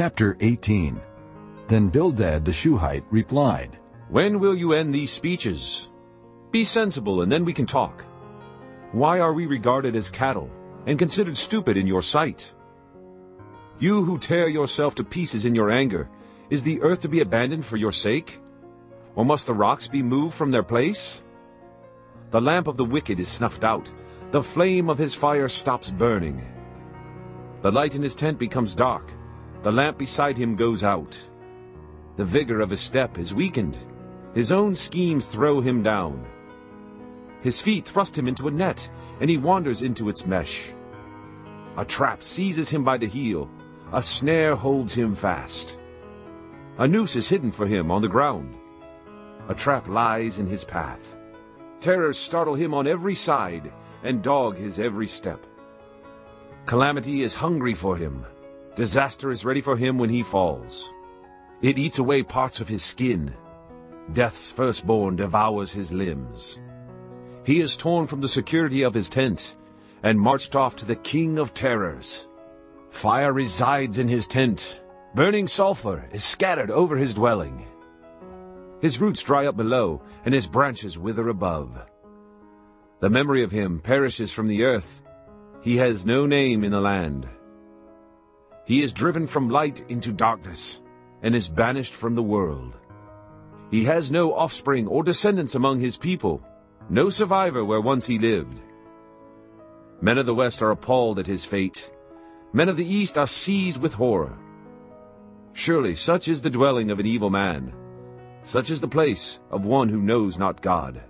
Chapter 18 Then Bildad the Shuhite replied, When will you end these speeches? Be sensible, and then we can talk. Why are we regarded as cattle, and considered stupid in your sight? You who tear yourself to pieces in your anger, is the earth to be abandoned for your sake? Or must the rocks be moved from their place? The lamp of the wicked is snuffed out, the flame of his fire stops burning. The light in his tent becomes dark, the lamp beside him goes out. The vigor of his step is weakened. His own schemes throw him down. His feet thrust him into a net, and he wanders into its mesh. A trap seizes him by the heel. A snare holds him fast. A noose is hidden for him on the ground. A trap lies in his path. Terrors startle him on every side and dog his every step. Calamity is hungry for him. Disaster is ready for him when he falls. It eats away parts of his skin. Death's firstborn devours his limbs. He is torn from the security of his tent and marched off to the king of terrors. Fire resides in his tent. Burning sulfur is scattered over his dwelling. His roots dry up below, and his branches wither above. The memory of him perishes from the earth. He has no name in the land. He is driven from light into darkness, and is banished from the world. He has no offspring or descendants among his people, no survivor where once he lived. Men of the West are appalled at his fate. Men of the East are seized with horror. Surely such is the dwelling of an evil man. Such is the place of one who knows not God.